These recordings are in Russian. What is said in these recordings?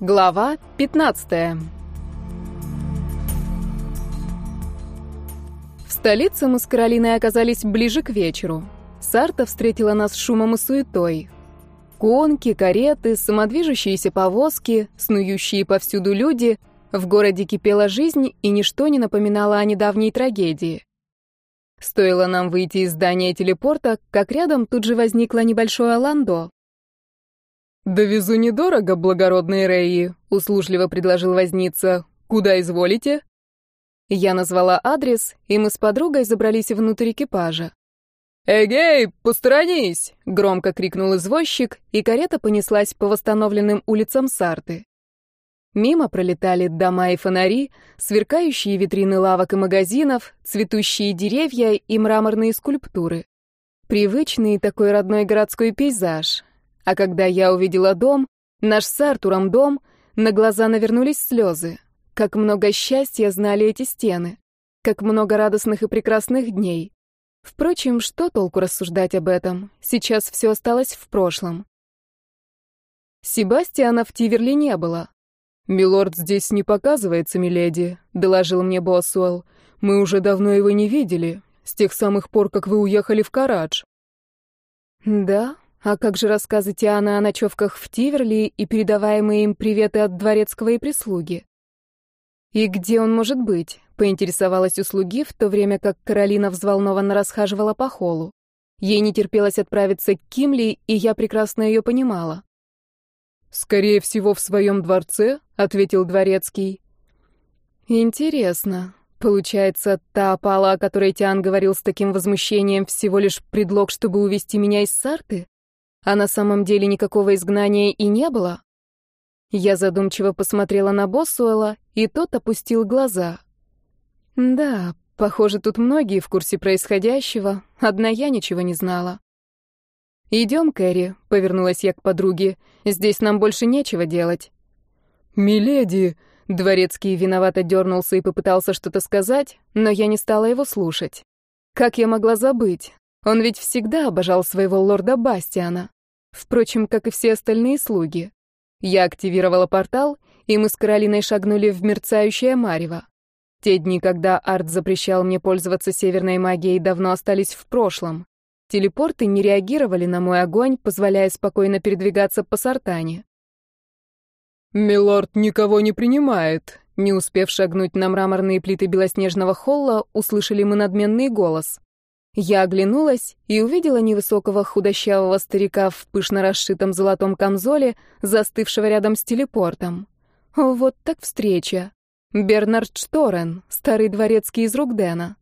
Глава 15 В столице мы с Каролиной оказались ближе к вечеру. Сарта встретила нас шумом и суетой. Конки, кареты, самодвижущиеся повозки, снующие повсюду люди. В городе кипела жизнь, и ничто не напоминало о недавней трагедии. Стоило нам выйти из здания телепорта, как рядом тут же возникло небольшое ландо. «Довезу недорого, благородные Реи», — услужливо предложил возница. «Куда изволите?» Я назвала адрес, и мы с подругой забрались внутрь экипажа. «Эгей, посторонись!» — громко крикнул извозчик, и карета понеслась по восстановленным улицам Сарты. Мимо пролетали дома и фонари, сверкающие витрины лавок и магазинов, цветущие деревья и мраморные скульптуры. Привычный такой родной городской пейзаж, а когда я увидела дом, наш с Артуром дом, на глаза навернулись слезы. Как много счастья знали эти стены. Как много радостных и прекрасных дней. Впрочем, что толку рассуждать об этом? Сейчас все осталось в прошлом. Себастьяна в Тиверли не было. «Милорд здесь не показывается, миледи», — доложил мне Боссуэлл. «Мы уже давно его не видели, с тех самых пор, как вы уехали в Карадж». «Да, а как же рассказы Тиана о ночевках в Тиверли и передаваемые им приветы от дворецкого и прислуги? И где он может быть? Поинтересовалась у слуги, в то время как Каролина взволнованно расхаживала по холлу. Ей не терпелось отправиться к Кимли, и я прекрасно ее понимала. «Скорее всего, в своем дворце», — ответил дворецкий. «Интересно. Получается, та опала, о которой Тиан говорил с таким возмущением, всего лишь предлог, чтобы увести меня из Сарты? А на самом деле никакого изгнания и не было? Я задумчиво посмотрела на Боссуэлла, и тот опустил глаза. Да, похоже, тут многие в курсе происходящего, одна я ничего не знала. «Идем, Кэрри», — повернулась я к подруге, — «здесь нам больше нечего делать». «Миледи!» — дворецкий виновато дернулся и попытался что-то сказать, но я не стала его слушать. Как я могла забыть? Он ведь всегда обожал своего лорда Бастиана. Впрочем, как и все остальные слуги. Я активировала портал, и мы с Каролиной шагнули в мерцающее марево. Те дни, когда Арт запрещал мне пользоваться северной магией, давно остались в прошлом. Телепорты не реагировали на мой огонь, позволяя спокойно передвигаться по Сартане. «Милорд никого не принимает», не успев шагнуть на мраморные плиты белоснежного холла, услышали мы надменный голос. Я оглянулась и увидела невысокого худощавого старика в пышно расшитом золотом камзоле, застывшего рядом с телепортом. Вот так встреча. Бернард Шторен, старый дворецкий из Ругдена.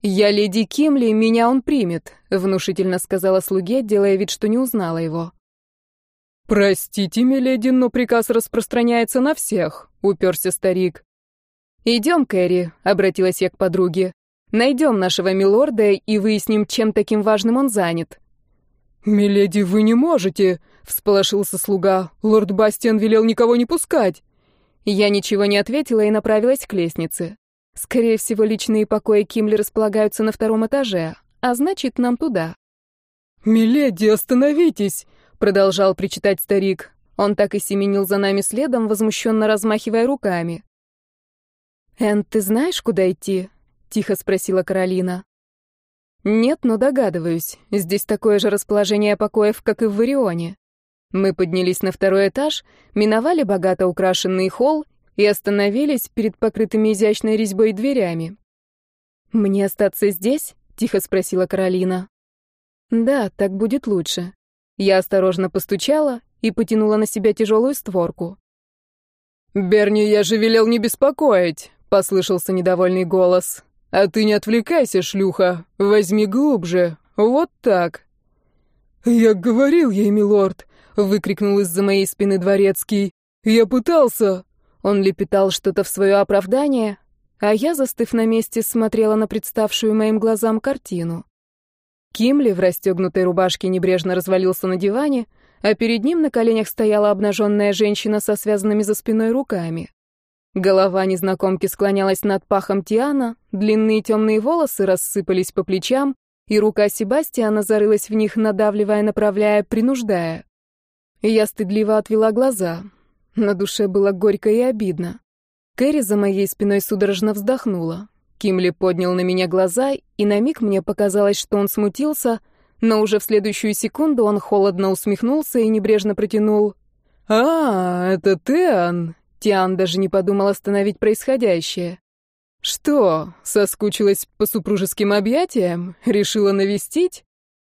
«Я леди Кимли, меня он примет», — внушительно сказала слуге, делая вид, что не узнала его. «Простите, миледи, но приказ распространяется на всех», — уперся старик. «Идем, Кэрри», — обратилась я к подруге. Найдем нашего милорда и выясним, чем таким важным он занят». «Миледи, вы не можете!» — всполошился слуга. «Лорд Бастиан велел никого не пускать!» Я ничего не ответила и направилась к лестнице. Скорее всего, личные покои Кимли располагаются на втором этаже, а значит, нам туда. «Миледи, остановитесь!» — продолжал причитать старик. Он так и семенил за нами следом, возмущенно размахивая руками. «Эн, ты знаешь, куда идти?» Тихо спросила Каролина. Нет, но догадываюсь. Здесь такое же расположение покоев, как и в Варионе. Мы поднялись на второй этаж, миновали богато украшенный холл и остановились перед покрытыми изящной резьбой дверями. «Мне остаться здесь?» — тихо спросила Каролина. «Да, так будет лучше». Я осторожно постучала и потянула на себя тяжелую створку. «Берни, я же велел не беспокоить», — послышался недовольный голос. А ты не отвлекайся, шлюха. Возьми глубже. Вот так. Я говорил ей, милорд, выкрикнул из-за моей спины дворецкий. Я пытался. Он лепетал что-то в свое оправдание, а я, застыв на месте, смотрела на представшую моим глазам картину. Кимли в расстегнутой рубашке небрежно развалился на диване, а перед ним на коленях стояла обнаженная женщина со связанными за спиной руками. Голова незнакомки склонялась над пахом Тиана, длинные темные волосы рассыпались по плечам, и рука Себастьяна зарылась в них, надавливая, направляя, принуждая. Я стыдливо отвела глаза. На душе было горько и обидно. Кэрри за моей спиной судорожно вздохнула. Кимли поднял на меня глаза, и на миг мне показалось, что он смутился, но уже в следующую секунду он холодно усмехнулся и небрежно протянул. «А, это ты, Ан?» Тиан даже не подумал остановить происходящее. «Что, соскучилась по супружеским объятиям? Решила навестить?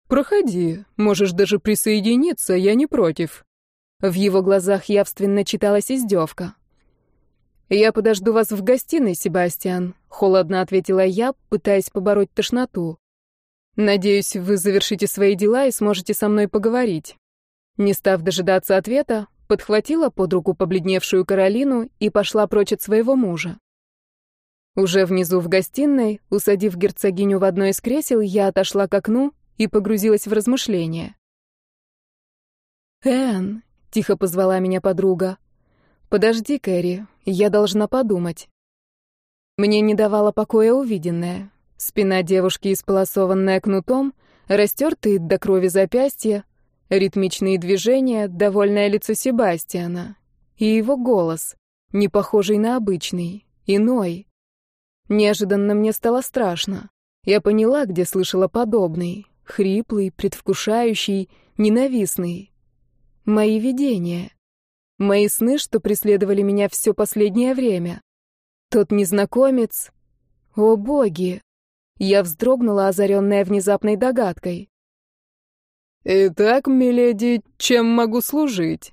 Проходи, можешь даже присоединиться, я не против». В его глазах явственно читалась издевка. «Я подожду вас в гостиной, Себастьян», — холодно ответила я, пытаясь побороть тошноту. «Надеюсь, вы завершите свои дела и сможете со мной поговорить». Не став дожидаться ответа, подхватила под руку побледневшую Каролину и пошла прочь от своего мужа. Уже внизу в гостиной, усадив герцогиню в одно из кресел, я отошла к окну и погрузилась в размышления. «Энн», — тихо позвала меня подруга, — «подожди, Кэрри, я должна подумать». Мне не давало покоя увиденное. Спина девушки, исполосованная кнутом, растертые до крови запястья, ритмичные движения, довольное лицо Себастьяна и его голос, не похожий на обычный, иной. Неожиданно мне стало страшно. Я поняла, где слышала подобный, хриплый, предвкушающий, ненавистный. Мои видения. Мои сны, что преследовали меня все последнее время. Тот незнакомец... О, боги! Я вздрогнула, озаренная внезапной догадкой. «Итак, миледи, чем могу служить?»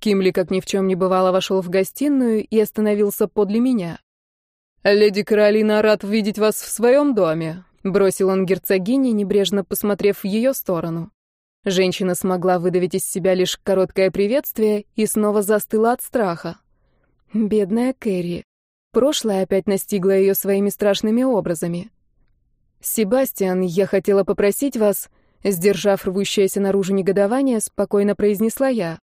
Кимли, как ни в чем не бывало, вошел в гостиную и остановился подле меня. «Леди Каролина рад видеть вас в своем доме», — бросил он герцогине, небрежно посмотрев в ее сторону. Женщина смогла выдавить из себя лишь короткое приветствие и снова застыла от страха. Бедная Кэрри. Прошлое опять настигло ее своими страшными образами. «Себастьян, я хотела попросить вас...» Сдержав рвущееся наружу негодование, спокойно произнесла я.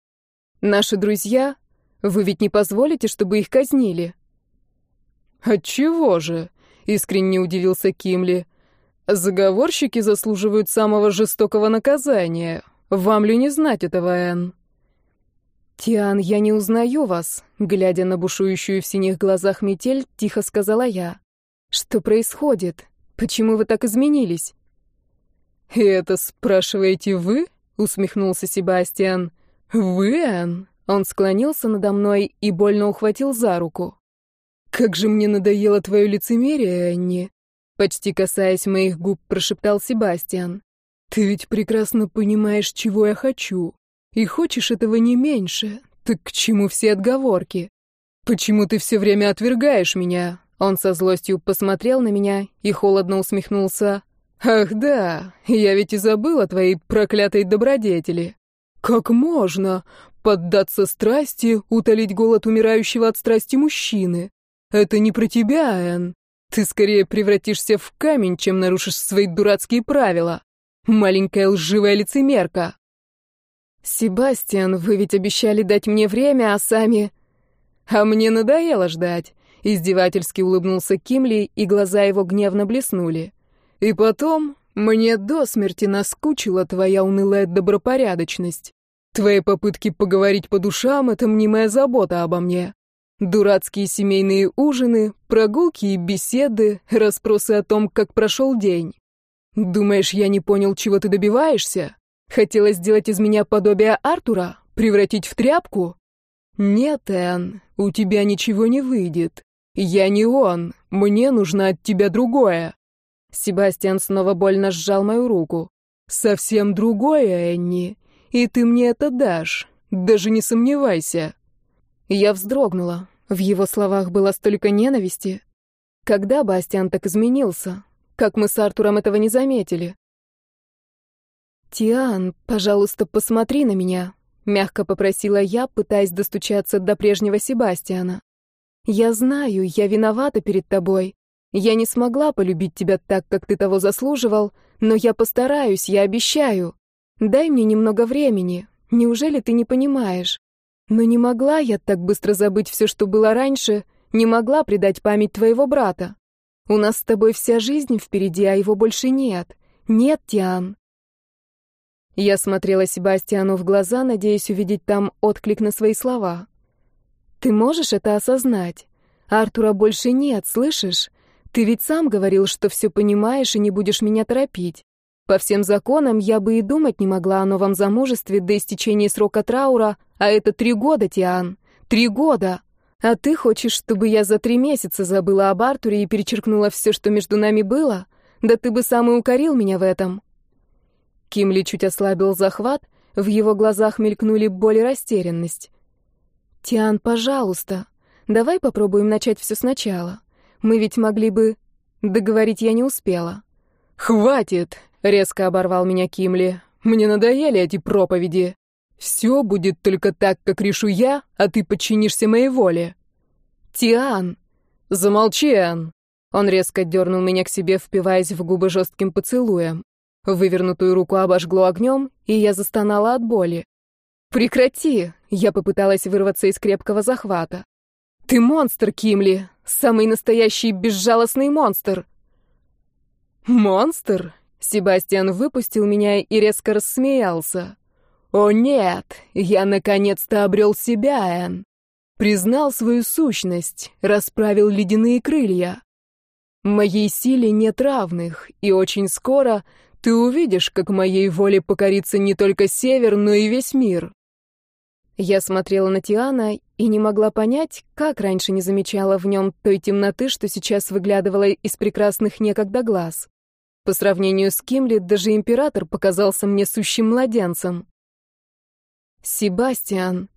«Наши друзья? Вы ведь не позволите, чтобы их казнили?» «Отчего же?» — искренне удивился Кимли. «Заговорщики заслуживают самого жестокого наказания. Вам ли не знать этого, Энн?» «Тиан, я не узнаю вас», — глядя на бушующую в синих глазах метель, тихо сказала я. «Что происходит? Почему вы так изменились?» «И это спрашиваете вы?» — усмехнулся Себастьян. «Вы, Энн?» Он склонился надо мной и больно ухватил за руку. «Как же мне надоело твое лицемерие, Энни!» Почти касаясь моих губ, прошептал Себастьян. «Ты ведь прекрасно понимаешь, чего я хочу. И хочешь этого не меньше. Так к чему все отговорки? Почему ты все время отвергаешь меня?» Он со злостью посмотрел на меня и холодно усмехнулся. «Ах да, я ведь и забыл о твоей проклятой добродетели. Как можно поддаться страсти, утолить голод умирающего от страсти мужчины? Это не про тебя, Энн. Ты скорее превратишься в камень, чем нарушишь свои дурацкие правила. Маленькая лживая лицемерка». «Себастьян, вы ведь обещали дать мне время, а сами...» «А мне надоело ждать», — издевательски улыбнулся Кимли, и глаза его гневно блеснули. И потом, мне до смерти наскучила твоя унылая добропорядочность. Твои попытки поговорить по душам — это мнимая забота обо мне. Дурацкие семейные ужины, прогулки и беседы, расспросы о том, как прошел день. Думаешь, я не понял, чего ты добиваешься? Хотела сделать из меня подобие Артура? Превратить в тряпку? Нет, Энн, у тебя ничего не выйдет. Я не он, мне нужно от тебя другое. Себастьян снова больно сжал мою руку. «Совсем другое, Энни. И ты мне это дашь. Даже не сомневайся». Я вздрогнула. В его словах было столько ненависти. Когда Бастиан так изменился? Как мы с Артуром этого не заметили? «Тиан, пожалуйста, посмотри на меня», — мягко попросила я, пытаясь достучаться до прежнего Себастьяна. «Я знаю, я виновата перед тобой. Я не смогла полюбить тебя так, как ты того заслуживал, но я постараюсь, я обещаю. Дай мне немного времени. Неужели ты не понимаешь? Но не могла я так быстро забыть все, что было раньше, не могла предать память твоего брата. У нас с тобой вся жизнь впереди, а его больше нет. Нет, Тиан. Я смотрела Себастьяну в глаза, надеясь увидеть там отклик на свои слова. Ты можешь это осознать? Артура больше нет, слышишь? Ты ведь сам говорил, что все понимаешь и не будешь меня торопить. По всем законам я бы и думать не могла о новом замужестве до истечения срока траура, а это три года, Тиан. Три года. А ты хочешь, чтобы я за три месяца забыла об Артуре и перечеркнула все, что между нами было? Да ты бы сам и укорил меня в этом. Кимли чуть ослабил захват, в его глазах мелькнули боль и растерянность. «Тиан, пожалуйста, давай попробуем начать все сначала. Мы ведь могли бы...» Договорить я не успела. «Хватит!» — резко оборвал меня Кимли. «Мне надоели эти проповеди. Все будет только так, как решу я, а ты подчинишься моей воле». «Тиан!» «Замолчи, Ан!» Он резко дернул меня к себе, впиваясь в губы жестким поцелуем. Вывернутую руку обожгло огнем, и я застонала от боли. «Прекрати!» — я попыталась вырваться из крепкого захвата. «Ты монстр, Кимли! Самый настоящий безжалостный монстр!» «Монстр?» — Себастьян выпустил меня и резко рассмеялся. «О нет, я наконец-то обрел себя, Энн. Признал свою сущность, расправил ледяные крылья. Моей силе нет равных, и очень скоро ты увидишь, как моей воле покорится не только север, но и весь мир. Я смотрела на Тиана и не могла понять, как раньше не замечала в нем той темноты, что сейчас выглядывала из прекрасных некогда глаз. По сравнению с Кимли, даже император показался мне сущим младенцем. «Себастьян!»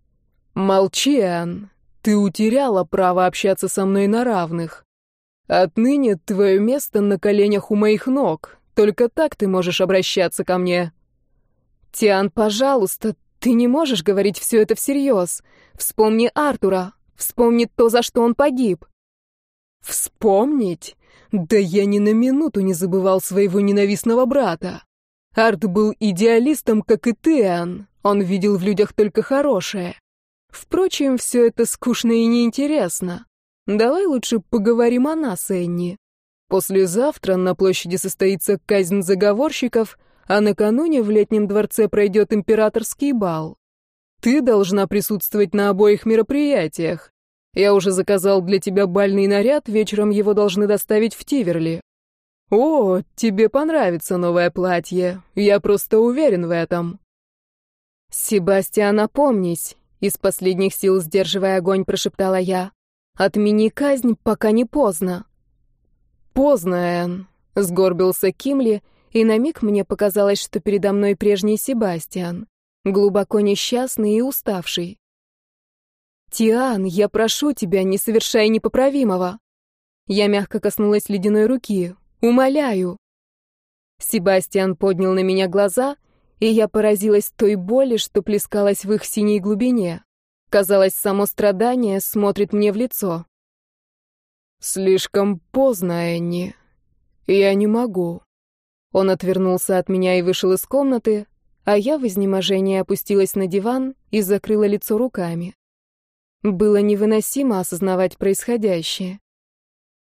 «Молчи, Ан! Ты утеряла право общаться со мной на равных. Отныне твое место на коленях у моих ног, только так ты можешь обращаться ко мне. Тиан, пожалуйста, ты не можешь говорить все это всерьез. Вспомни Артура. Вспомни то, за что он погиб. Вспомнить? Да я ни на минуту не забывал своего ненавистного брата. Арт был идеалистом, как и ты, Ан. Он видел в людях только хорошее. Впрочем, все это скучно и неинтересно. Давай лучше поговорим о нас, Энни. Послезавтра на площади состоится казнь заговорщиков, а накануне в летнем дворце пройдет императорский бал. Ты должна присутствовать на обоих мероприятиях. Я уже заказал для тебя бальный наряд, вечером его должны доставить в Тиверли. О, тебе понравится новое платье. Я просто уверен в этом. Себастьян, опомнись, из последних сил сдерживая огонь, прошептала я. Отмени казнь, пока не поздно. «Поздно, Энн», — сгорбился Кимли, и на миг мне показалось, что передо мной прежний Себастьян, глубоко несчастный и уставший. «Тиан, я прошу тебя, не совершай непоправимого!» Я мягко коснулась ледяной руки. «Умоляю!» Себастьян поднял на меня глаза, и я поразилась той боли, что плескалась в их синей глубине. Казалось, само страдание смотрит мне в лицо. «Слишком поздно, Энни. Я не могу». Он отвернулся от меня и вышел из комнаты, а я в изнеможении опустилась на диван и закрыла лицо руками. Было невыносимо осознавать происходящее.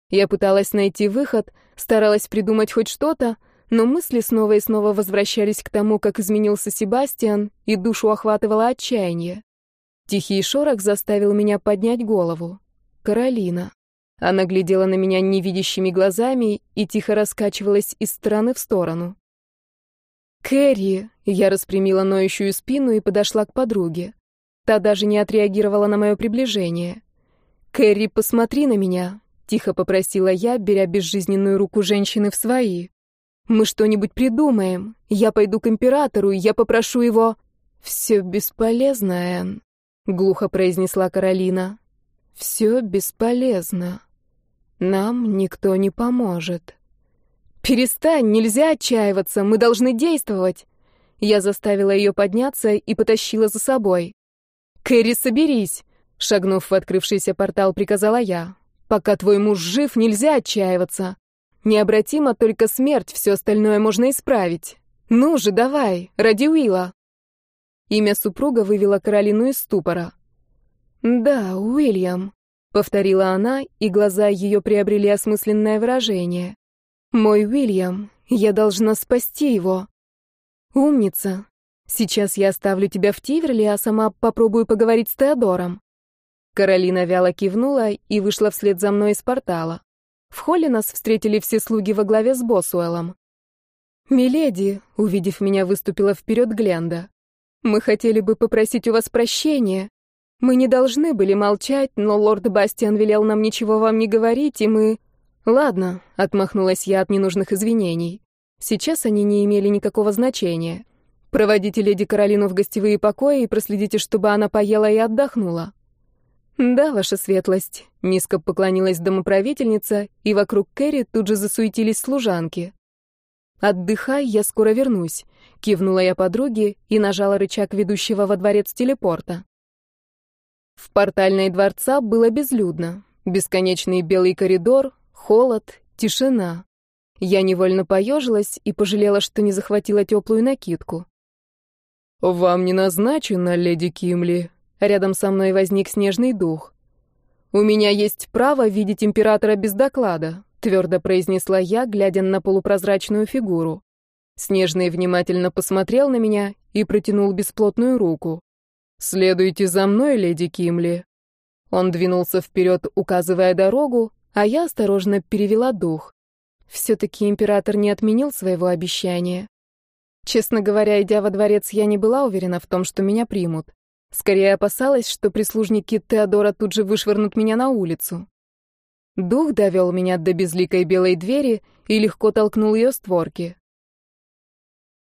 Я пыталась найти выход, старалась придумать хоть что-то, но мысли снова и снова возвращались к тому, как изменился Себастьян, и душу охватывало отчаяние. Тихий шорох заставил меня поднять голову. Каролина. Она глядела на меня невидящими глазами и тихо раскачивалась из стороны в сторону. «Кэрри!» — я распрямила ноющую спину и подошла к подруге. Та даже не отреагировала на мое приближение. «Кэрри, посмотри на меня!» — тихо попросила я, беря безжизненную руку женщины в свои. «Мы что-нибудь придумаем. Я пойду к императору, я попрошу его...» «Все бесполезно, Энн», — глухо произнесла Каролина. «Все бесполезно». Нам никто не поможет. Перестань, нельзя отчаиваться, мы должны действовать. Я заставила ее подняться и потащила за собой. Кэрри, соберись, шагнув в открывшийся портал, приказала я. Пока твой муж жив, нельзя отчаиваться. Необратимо только смерть, все остальное можно исправить. Ну же, давай, ради Уилла. Имя супруга вывело Каролину из ступора. Да, Уильям повторила она, и глаза ее приобрели осмысленное выражение. Мой Уильям, я должна спасти его. Умница. Сейчас я оставлю тебя в Тиверли, а сама попробую поговорить с Теодором. Каролина вяло кивнула и вышла вслед за мной из портала. В холле нас встретили все слуги во главе с Босуэлом. «Миледи», — увидев меня, выступила вперед Гленда. «Мы хотели бы попросить у вас прощения. Мы не должны были молчать, но лорд Бастиан велел нам ничего вам не говорить, и мы...» «Ладно», — отмахнулась я от ненужных извинений. Сейчас они не имели никакого значения. Проводите леди Каролину в гостевые покои и проследите, чтобы она поела и отдохнула. Да, ваша светлость, низко поклонилась домоправительница, и вокруг Кэрри тут же засуетились служанки. Отдыхай, я скоро вернусь, кивнула я подруге и нажала рычаг ведущего во дворец телепорта. В портальной дворца было безлюдно. Бесконечный белый коридор, холод, тишина. Я невольно поежилась и пожалела, что не захватила теплую накидку. «Вам не назначено, леди Кимли». Рядом со мной возник снежный дух. «У меня есть право видеть императора без доклада», твердо произнесла я, глядя на полупрозрачную фигуру. Снежный внимательно посмотрел на меня и протянул бесплотную руку. «Следуйте за мной, леди Кимли». Он двинулся вперед, указывая дорогу, а я осторожно перевела дух. Все-таки император не отменил своего обещания. Честно говоря, идя во дворец, я не была уверена в том, что меня примут. Скорее опасалась, что прислужники Теодора тут же вышвырнут меня на улицу. Дух довел меня до безликой белой двери и легко толкнул ее створки.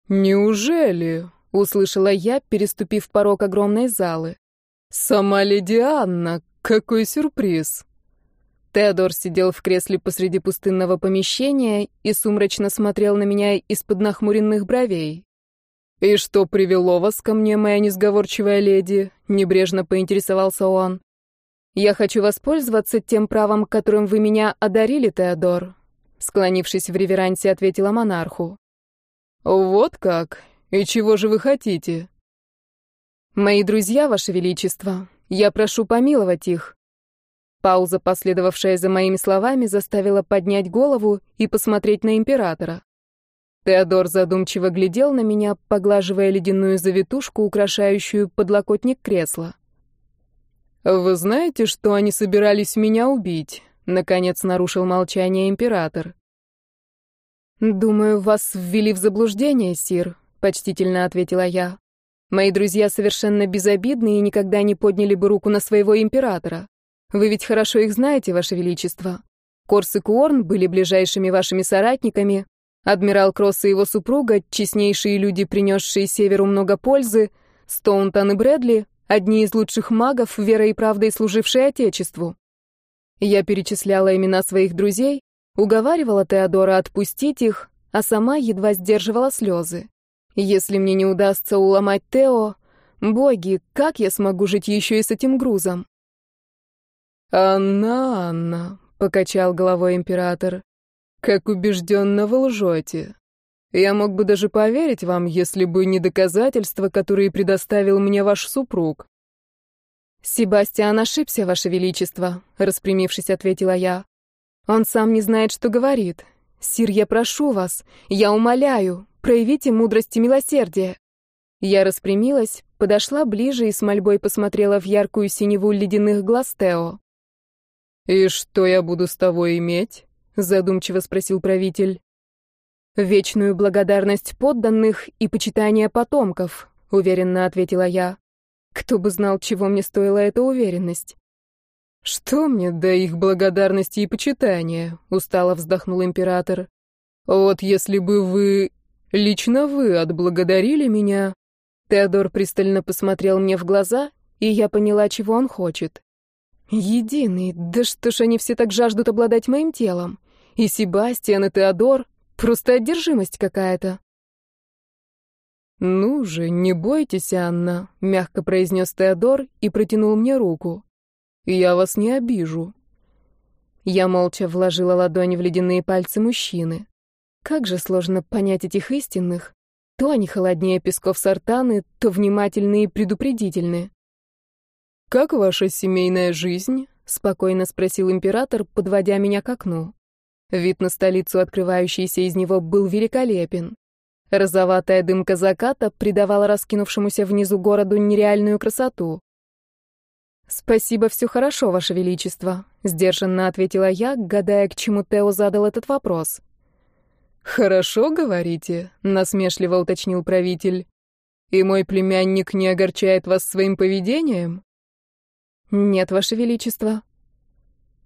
«Неужели?» — услышала я, переступив порог огромной залы. «Сама леди Анна, какой сюрприз!» Теодор сидел в кресле посреди пустынного помещения и сумрачно смотрел на меня из-под нахмуренных бровей. «И что привело вас ко мне, моя несговорчивая леди?» — небрежно поинтересовался он. «Я хочу воспользоваться тем правом, которым вы меня одарили, Теодор», — склонившись в реверансе, ответила монарху. «Вот как? И чего же вы хотите?» «Мои друзья, ваше величество, я прошу помиловать их. Пауза, последовавшая за моими словами, заставила поднять голову и посмотреть на императора. Теодор задумчиво глядел на меня, поглаживая ледяную завитушку, украшающую подлокотник кресла. «Вы знаете, что они собирались меня убить?» — наконец нарушил молчание император. «Думаю, вас ввели в заблуждение, сир», — почтительно ответила я. «Мои друзья совершенно безобидны и никогда не подняли бы руку на своего императора. Вы ведь хорошо их знаете, Ваше Величество. Корс и Куорн были ближайшими вашими соратниками. Адмирал Кросс и его супруга, честнейшие люди, принесшие Северу много пользы, Стоунтон и Брэдли — одни из лучших магов, верой и правдой служившие Отечеству. Я перечисляла имена своих друзей, уговаривала Теодора отпустить их, а сама едва сдерживала слезы. Если мне не удастся уломать Тео, боги, как я смогу жить еще и с этим грузом? «Анна, Анна», — покачал головой император, — «как убежденно вы лжете. Я мог бы даже поверить вам, если бы не доказательства, которые предоставил мне ваш супруг». «Себастьян ошибся, ваше величество», — распрямившись, ответила я. «Он сам не знает, что говорит. Сир, я прошу вас, я умоляю, проявите мудрость и милосердие». Я распрямилась, подошла ближе и с мольбой посмотрела в яркую синеву ледяных глаз Тео. «И что я буду с того иметь?» — задумчиво спросил правитель. «Вечную благодарность подданных и почитание потомков», — уверенно ответила я. Кто бы знал, чего мне стоила эта уверенность. «Что мне до их благодарности и почитания?» — устало вздохнул император. «Вот если бы вы, лично вы, отблагодарили меня...» Теодор пристально посмотрел мне в глаза, и я поняла, чего он хочет. Единый, да что ж они все так жаждут обладать моим телом? И Себастьян, и Теодор. Просто одержимость какая-то. «Ну же, не бойтесь, Анна», — мягко произнес Теодор и протянул мне руку. «Я вас не обижу». Я молча вложила ладони в ледяные пальцы мужчины. Как же сложно понять этих истинных. То они холоднее песков сортаны, то внимательные и предупредительные. «Как ваша семейная жизнь?» — спокойно спросил император, подводя меня к окну. Вид на столицу, открывающийся из него, был великолепен. Розоватая дымка заката придавала раскинувшемуся внизу городу нереальную красоту. «Спасибо, все хорошо, Ваше Величество», — сдержанно ответила я, гадая, к чему Тео задал этот вопрос. «Хорошо, говорите», — насмешливо уточнил правитель. «И мой племянник не огорчает вас своим поведением?» «Нет, Ваше Величество».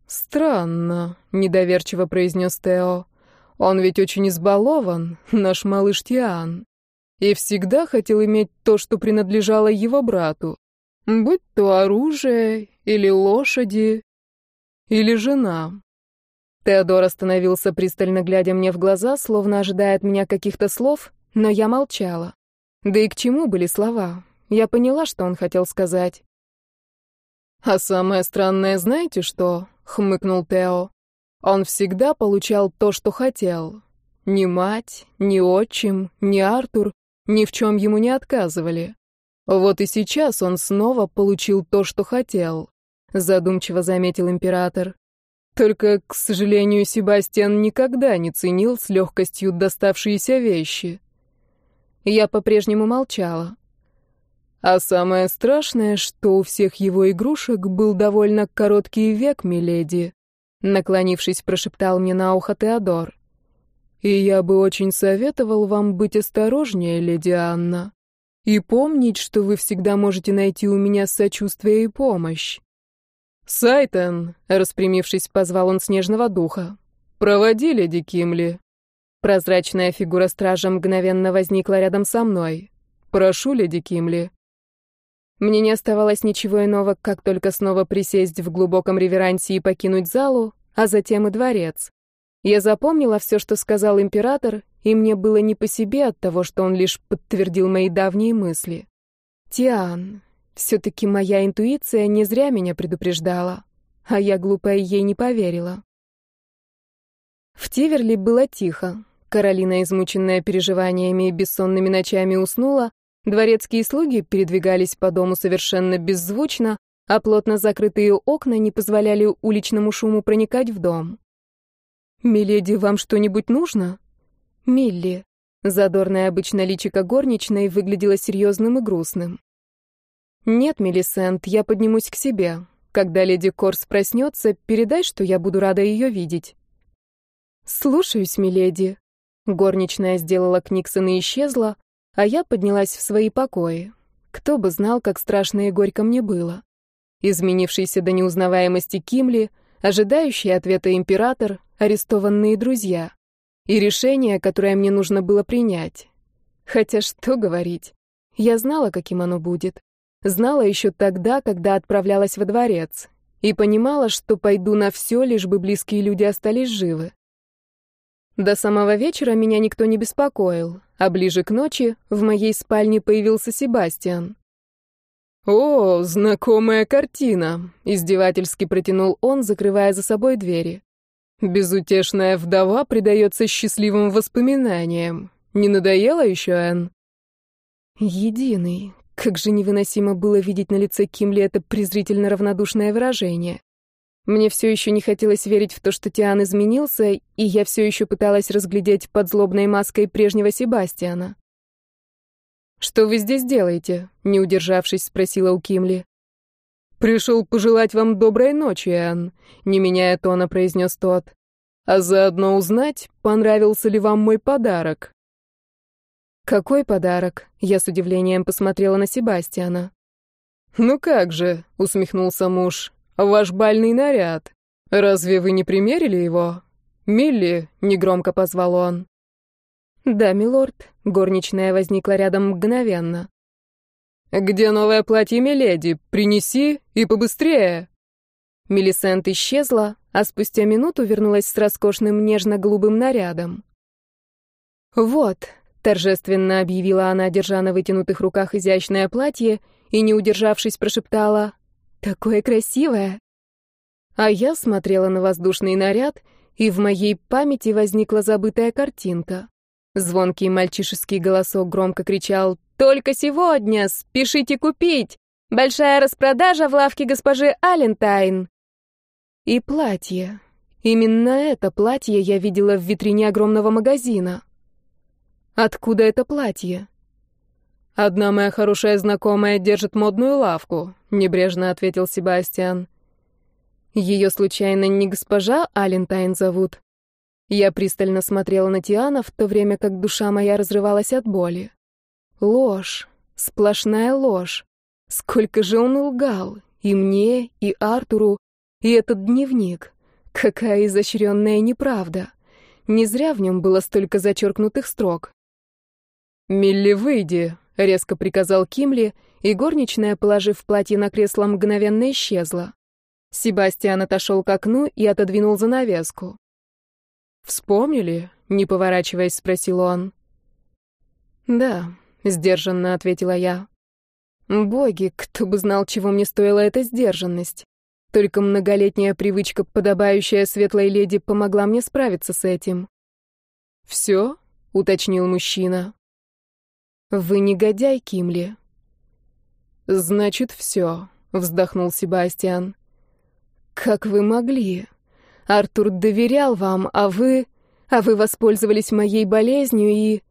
«Странно», — недоверчиво произнес Тео. «Он ведь очень избалован, наш малыш Тиан, и всегда хотел иметь то, что принадлежало его брату. Будь то оружие, или лошади, или жена. Теодор остановился, пристально глядя мне в глаза, словно ожидая от меня каких-то слов, но я молчала. Да и к чему были слова? Я поняла, что он хотел сказать. «А самое странное, знаете что?» — хмыкнул Тео. «Он всегда получал то, что хотел. Ни мать, ни отчим, ни Артур ни в чем ему не отказывали. Вот и сейчас он снова получил то, что хотел, задумчиво заметил император. Только, к сожалению, Себастьян никогда не ценил с легкостью доставшиеся вещи. Я по-прежнему молчала. А самое страшное, что у всех его игрушек был довольно короткий век, миледи, наклонившись, прошептал мне на ухо Теодор. И я бы очень советовал вам быть осторожнее, леди Анна и помнить, что вы всегда можете найти у меня сочувствие и помощь. «Сайтон!» — распрямившись, позвал он снежного духа. «Проводи леди Кимли». Прозрачная фигура стража мгновенно возникла рядом со мной. «Прошу, леди Кимли». Мне не оставалось ничего иного, как только снова присесть в глубоком реверансе и покинуть залу, а затем и дворец. Я запомнила все, что сказал император, и мне было не по себе от того, что он лишь подтвердил мои давние мысли. Тиан, все-таки моя интуиция не зря меня предупреждала, а я глупая ей не поверила. В Тиверли было тихо. Каролина, измученная переживаниями и бессонными ночами, уснула, дворецкие слуги передвигались по дому совершенно беззвучно, а плотно закрытые окна не позволяли уличному шуму проникать в дом. «Миледи, вам что-нибудь нужно?» «Милли». Задорная обычно личико горничной выглядела серьезным и грустным. «Нет, Мелисент, я поднимусь к себе. Когда леди Корс проснется, передай, что я буду рада ее видеть». «Слушаюсь, миледи». Горничная сделала Книксон и исчезла, а я поднялась в свои покои. Кто бы знал, как страшно и горько мне было. Изменившийся до неузнаваемости Кимли, ожидающий ответа император, арестованные друзья и решение, которое мне нужно было принять. Хотя что говорить, я знала, каким оно будет. Знала еще тогда, когда отправлялась во дворец, и понимала, что пойду на все, лишь бы близкие люди остались живы. До самого вечера меня никто не беспокоил, а ближе к ночи в моей спальне появился Себастьян. «О, знакомая картина!» — издевательски протянул он, закрывая за собой двери. Безутешная вдова предается счастливым воспоминаниям. Не надоело еще, Энн? Единый. Как же невыносимо было видеть на лице Кимли это презрительно равнодушное выражение. Мне все еще не хотелось верить в то, что Тиан изменился, и я все еще пыталась разглядеть под злобной маской прежнего Себастьяна. «Что вы здесь делаете?» — не удержавшись, спросила у Кимли. «Пришел пожелать вам доброй ночи, Энн», — не меняя тона, произнес тот. «А заодно узнать, понравился ли вам мой подарок». «Какой подарок?» — я с удивлением посмотрела на Себастьяна. «Ну как же», — усмехнулся муж, — «ваш бальный наряд. Разве вы не примерили его?» «Милли», — негромко позвал он. «Да, милорд», — горничная возникла рядом мгновенно. «Где новое платье Миледи? Принеси и побыстрее!» Мелисент исчезла, а спустя минуту вернулась с роскошным нежно-голубым нарядом. «Вот», — торжественно объявила она, держа на вытянутых руках изящное платье, и, не удержавшись, прошептала «Такое красивое!» А я смотрела на воздушный наряд, и в моей памяти возникла забытая картинка. Звонкий мальчишеский голосок громко кричал «Только сегодня! Спешите купить! Большая распродажа в лавке госпожи Алентайн!» И платье. Именно это платье я видела в витрине огромного магазина. Откуда это платье? Одна моя хорошая знакомая держит модную лавку», — небрежно ответил Себастьян. Ее случайно не госпожа Алентайн зовут? Я пристально смотрела на Тиана, в то время как душа моя разрывалась от боли. Ложь, сплошная ложь. Сколько же он лгал, и мне, и Артуру, и этот дневник. Какая изощренная неправда. Не зря в нем было столько зачеркнутых строк. «Милли, выйди», — резко приказал Кимли, и горничная, положив платье на кресло, мгновенно исчезла. Себастьян отошел к окну и отодвинул занавеску. «Вспомнили?» — не поворачиваясь, спросил он. «Да», — сдержанно ответила я. «Боги, кто бы знал, чего мне стоила эта сдержанность. Только многолетняя привычка, подобающая светлой леди, помогла мне справиться с этим». «Все?» — уточнил мужчина. «Вы негодяй, Кимли». «Значит, все», — вздохнул Себастьян. «Как вы могли?» Артур доверял вам, а вы... А вы воспользовались моей болезнью и...»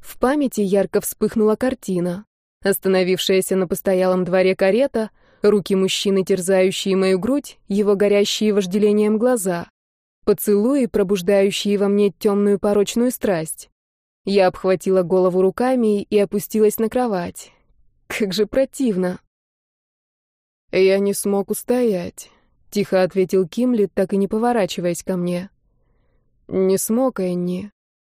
В памяти ярко вспыхнула картина. Остановившаяся на постоялом дворе карета, руки мужчины, терзающие мою грудь, его горящие вожделением глаза, поцелуи, пробуждающие во мне темную порочную страсть. Я обхватила голову руками и опустилась на кровать. Как же противно. Я не смог устоять. — тихо ответил Кимли, так и не поворачиваясь ко мне. «Не смог, Энни.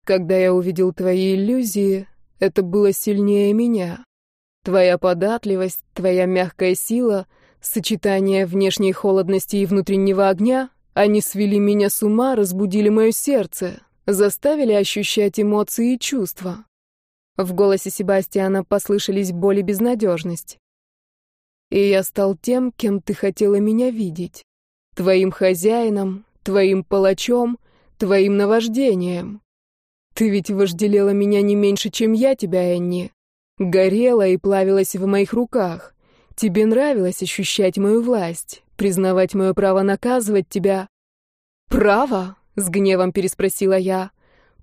Когда я увидел твои иллюзии, это было сильнее меня. Твоя податливость, твоя мягкая сила, сочетание внешней холодности и внутреннего огня, они свели меня с ума, разбудили мое сердце, заставили ощущать эмоции и чувства». В голосе Себастьяна послышались боль и безнадежность и я стал тем, кем ты хотела меня видеть. Твоим хозяином, твоим палачом, твоим наваждением. Ты ведь вожделела меня не меньше, чем я тебя, Энни. Горела и плавилась в моих руках. Тебе нравилось ощущать мою власть, признавать мое право наказывать тебя. «Право?» — с гневом переспросила я.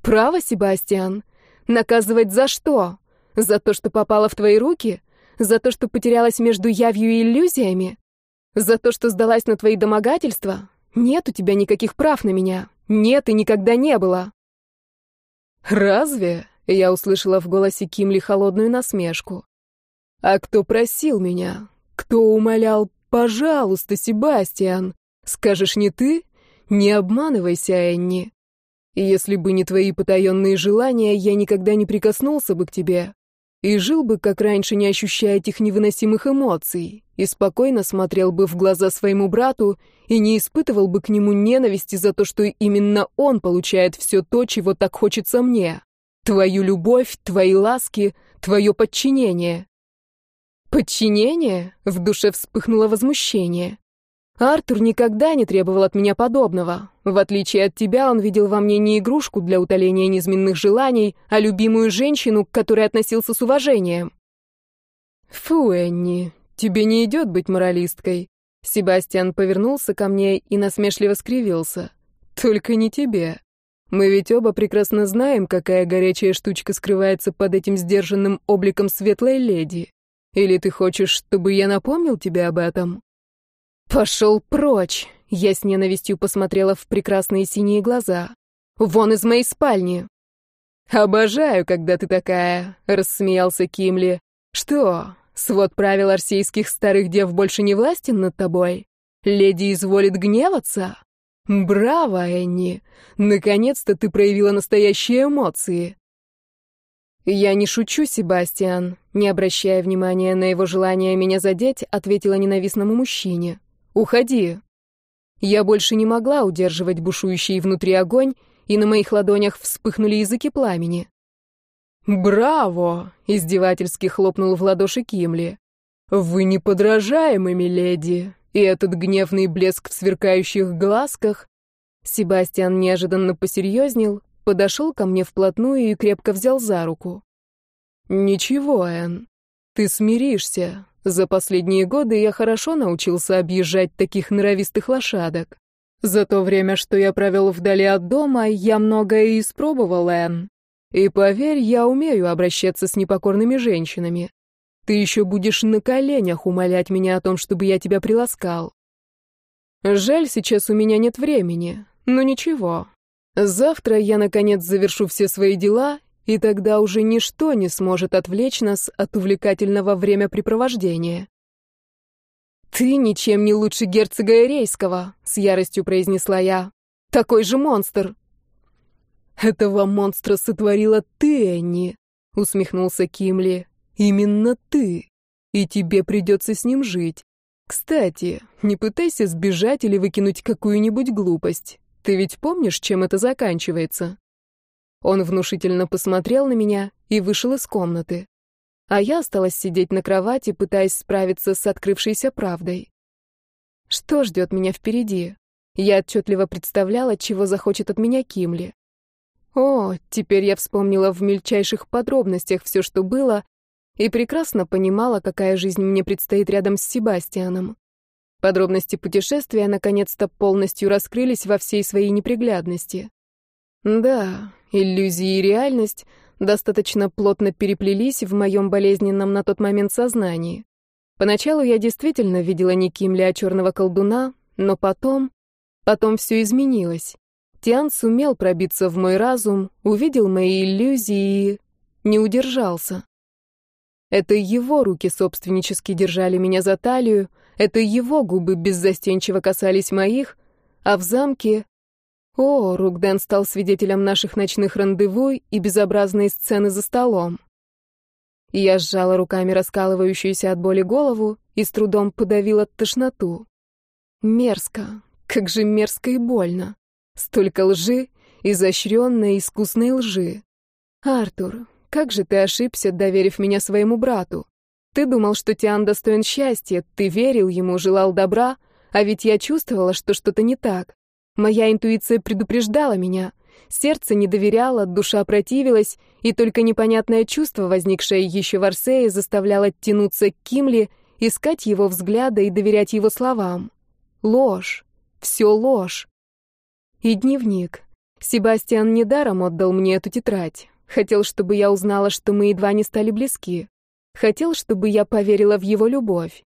«Право, Себастьян? Наказывать за что? За то, что попала в твои руки? За то, что потерялась между явью и иллюзиями? За то, что сдалась на твои домогательства? Нет у тебя никаких прав на меня. Нет и никогда не было. Разве? Я услышала в голосе Кимли холодную насмешку. А кто просил меня? Кто умолял? Пожалуйста, Себастьян. Скажешь не ты? Не обманывайся, Энни. Если бы не твои потаенные желания, я никогда не прикоснулся бы к тебе и жил бы, как раньше, не ощущая этих невыносимых эмоций, и спокойно смотрел бы в глаза своему брату и не испытывал бы к нему ненависти за то, что именно он получает все то, чего так хочется мне. Твою любовь, твои ласки, твое подчинение. Подчинение? В душе вспыхнуло возмущение. Артур никогда не требовал от меня подобного. В отличие от тебя, он видел во мне не игрушку для утоления низменных желаний, а любимую женщину, к которой относился с уважением. Фу, Энни, тебе не идет быть моралисткой. Себастьян повернулся ко мне и насмешливо скривился. Только не тебе. Мы ведь оба прекрасно знаем, какая горячая штучка скрывается под этим сдержанным обликом светлой леди. Или ты хочешь, чтобы я напомнил тебе об этом? «Пошел прочь!» Я с ненавистью посмотрела в прекрасные синие глаза. «Вон из моей спальни!» «Обожаю, когда ты такая!» — рассмеялся Кимли. «Что, свод правил арсейских старых дев больше не властен над тобой? Леди изволит гневаться? Браво, Энни! Наконец-то ты проявила настоящие эмоции!» «Я не шучу, Себастьян», — не обращая внимания на его желание меня задеть, ответила ненавистному мужчине. «Уходи!» Я больше не могла удерживать бушующий внутри огонь, и на моих ладонях вспыхнули языки пламени. «Браво!» — издевательски хлопнул в ладоши Кимли. «Вы неподражаемы, миледи!» И этот гневный блеск в сверкающих глазках... Себастьян неожиданно посерьезнел, подошел ко мне вплотную и крепко взял за руку. «Ничего, Энн, ты смиришься, за последние годы я хорошо научился объезжать таких норовистых лошадок. За то время, что я провел вдали от дома, я многое испробовал, Энн. И поверь, я умею обращаться с непокорными женщинами. Ты еще будешь на коленях умолять меня о том, чтобы я тебя приласкал. Жаль, сейчас у меня нет времени, но ничего. Завтра я, наконец, завершу все свои дела, и тогда уже ничто не сможет отвлечь нас от увлекательного времяпрепровождения. «Ты ничем не лучше герцога Эрейского», — с яростью произнесла я. «Такой же монстр». «Этого монстра сотворила ты, Энни», — усмехнулся Кимли. «Именно ты. И тебе придется с ним жить. Кстати, не пытайся сбежать или выкинуть какую-нибудь глупость. Ты ведь помнишь, чем это заканчивается?» Он внушительно посмотрел на меня и вышел из комнаты. А я осталась сидеть на кровати, пытаясь справиться с открывшейся правдой. Что ждет меня впереди? Я отчетливо представляла, чего захочет от меня Кимли. О, теперь я вспомнила в мельчайших подробностях все, что было, и прекрасно понимала, какая жизнь мне предстоит рядом с Себастьяном. Подробности путешествия наконец-то полностью раскрылись во всей своей неприглядности. Да, иллюзии и реальность достаточно плотно переплелись в моем болезненном на тот момент сознании. Поначалу я действительно видела не Кимли, а черного колдуна, но потом... Потом все изменилось. Тиан сумел пробиться в мой разум, увидел мои иллюзии и... не удержался. Это его руки собственнически держали меня за талию, это его губы беззастенчиво касались моих, а в замке о, Ругден стал свидетелем наших ночных рандеву и безобразной сцены за столом. Я сжала руками раскалывающуюся от боли голову и с трудом подавила тошноту. Мерзко, как же мерзко и больно. Столько лжи, изощренной, искусной лжи. Артур, как же ты ошибся, доверив меня своему брату. Ты думал, что Тиан достоин счастья, ты верил ему, желал добра, а ведь я чувствовала, что что-то не так. Моя интуиция предупреждала меня. Сердце не доверяло, душа противилась, и только непонятное чувство, возникшее еще в Арсее, заставляло тянуться к Кимли, искать его взгляда и доверять его словам. Ложь. Все ложь. И дневник. Себастьян недаром отдал мне эту тетрадь. Хотел, чтобы я узнала, что мы едва не стали близки. Хотел, чтобы я поверила в его любовь.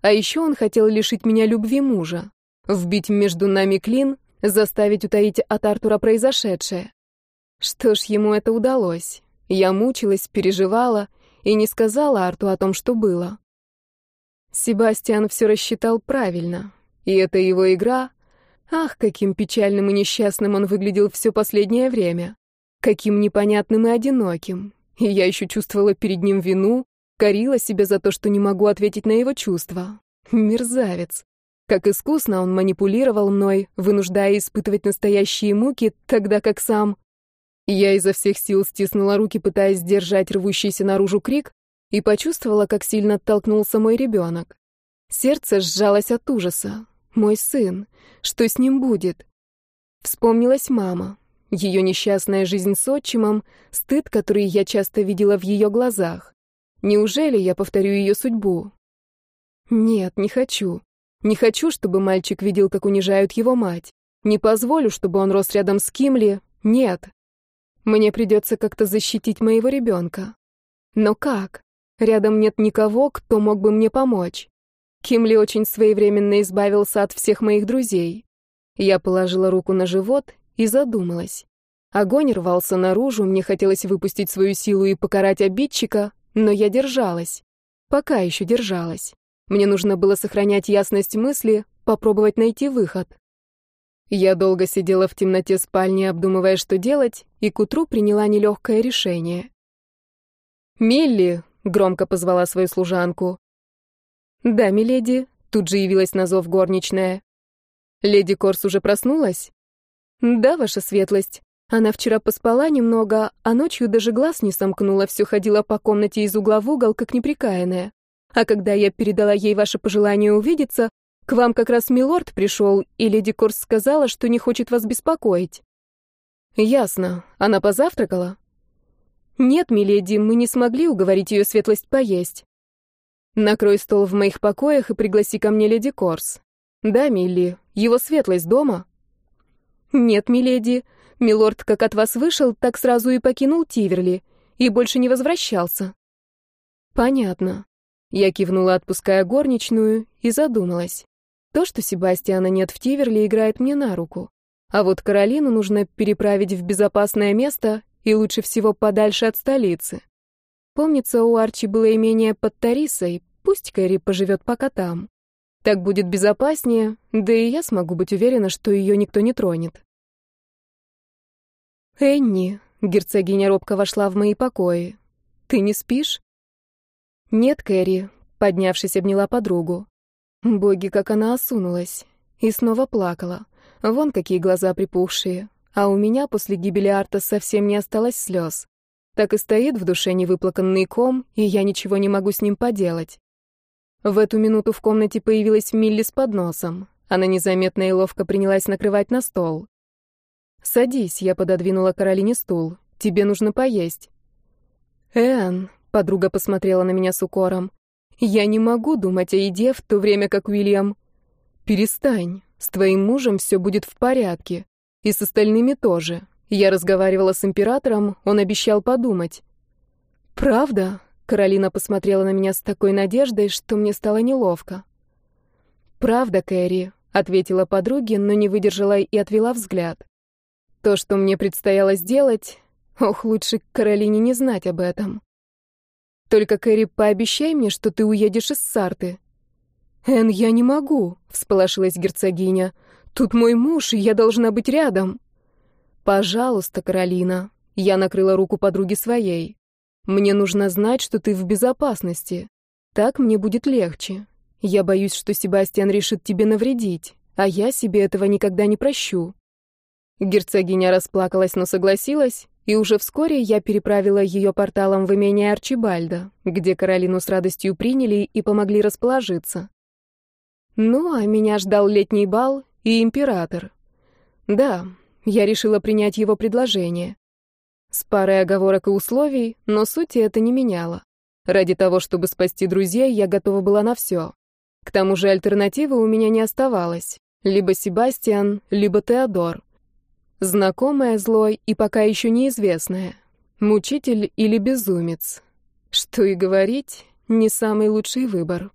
А еще он хотел лишить меня любви мужа. Вбить между нами клин, заставить утаить от Артура произошедшее. Что ж, ему это удалось. Я мучилась, переживала и не сказала Арту о том, что было. Себастьян все рассчитал правильно. И это его игра. Ах, каким печальным и несчастным он выглядел все последнее время. Каким непонятным и одиноким. И я еще чувствовала перед ним вину, корила себя за то, что не могу ответить на его чувства. Мерзавец. Как искусно он манипулировал мной, вынуждая испытывать настоящие муки, тогда как сам... Я изо всех сил стиснула руки, пытаясь сдержать рвущийся наружу крик, и почувствовала, как сильно оттолкнулся мой ребенок. Сердце сжалось от ужаса. Мой сын. Что с ним будет? Вспомнилась мама. Ее несчастная жизнь с отчимом, стыд, который я часто видела в ее глазах. Неужели я повторю ее судьбу? Нет, не хочу. Не хочу, чтобы мальчик видел, как унижают его мать. Не позволю, чтобы он рос рядом с Кимли. Нет. Мне придется как-то защитить моего ребенка. Но как? Рядом нет никого, кто мог бы мне помочь. Кимли очень своевременно избавился от всех моих друзей. Я положила руку на живот и задумалась. Огонь рвался наружу, мне хотелось выпустить свою силу и покарать обидчика, но я держалась. Пока еще держалась. Мне нужно было сохранять ясность мысли, попробовать найти выход. Я долго сидела в темноте спальни, обдумывая, что делать, и к утру приняла нелегкое решение. «Милли!» — громко позвала свою служанку. «Да, миледи», — тут же явилась на зов горничная. «Леди Корс уже проснулась?» «Да, ваша светлость. Она вчера поспала немного, а ночью даже глаз не сомкнула, все ходила по комнате из угла в угол, как неприкаянная. А когда я передала ей ваше пожелание увидеться, к вам как раз милорд пришел, и леди Корс сказала, что не хочет вас беспокоить. Ясно. Она позавтракала? Нет, миледи, мы не смогли уговорить ее светлость поесть. Накрой стол в моих покоях и пригласи ко мне леди Корс. Да, Милли, его светлость дома? Нет, миледи, Милорд, как от вас вышел, так сразу и покинул Тиверли и больше не возвращался. Понятно. Я кивнула, отпуская горничную, и задумалась. То, что Себастьяна нет в Тиверли, играет мне на руку. А вот Каролину нужно переправить в безопасное место и лучше всего подальше от столицы. Помнится, у Арчи было имение под Тарисой, пусть Кэрри поживет пока там. Так будет безопаснее, да и я смогу быть уверена, что ее никто не тронет. «Энни», — герцогиня робко вошла в мои покои, — «ты не спишь?» «Нет, Кэрри», — поднявшись, обняла подругу. Боги, как она осунулась. И снова плакала. Вон какие глаза припухшие. А у меня после гибели Арта совсем не осталось слез. Так и стоит в душе невыплаканный ком, и я ничего не могу с ним поделать. В эту минуту в комнате появилась Милли с подносом. Она незаметно и ловко принялась накрывать на стол. «Садись», — я пододвинула Каролине стул. «Тебе нужно поесть». «Энн», — подруга посмотрела на меня с укором, я не могу думать о еде в то время как Уильям... Перестань. С твоим мужем все будет в порядке. И с остальными тоже. Я разговаривала с императором, он обещал подумать. Правда? Каролина посмотрела на меня с такой надеждой, что мне стало неловко. Правда, Кэрри, ответила подруге, но не выдержала и отвела взгляд. То, что мне предстояло сделать, ох, лучше Каролине не знать об этом. Только, Кэрри, пообещай мне, что ты уедешь из Сарты». «Эн, я не могу», — всполошилась герцогиня. «Тут мой муж, и я должна быть рядом». «Пожалуйста, Каролина». Я накрыла руку подруги своей. «Мне нужно знать, что ты в безопасности. Так мне будет легче. Я боюсь, что Себастьян решит тебе навредить, а я себе этого никогда не прощу». Герцогиня расплакалась, но согласилась, и уже вскоре я переправила ее порталом в имение Арчибальда, где Каролину с радостью приняли и помогли расположиться. Ну, а меня ждал летний бал и император. Да, я решила принять его предложение. С парой оговорок и условий, но сути это не меняло. Ради того, чтобы спасти друзей, я готова была на все. К тому же альтернативы у меня не оставалось. Либо Себастьян, либо Теодор. Знакомая злой и пока еще неизвестная. Мучитель или безумец. Что и говорить, не самый лучший выбор.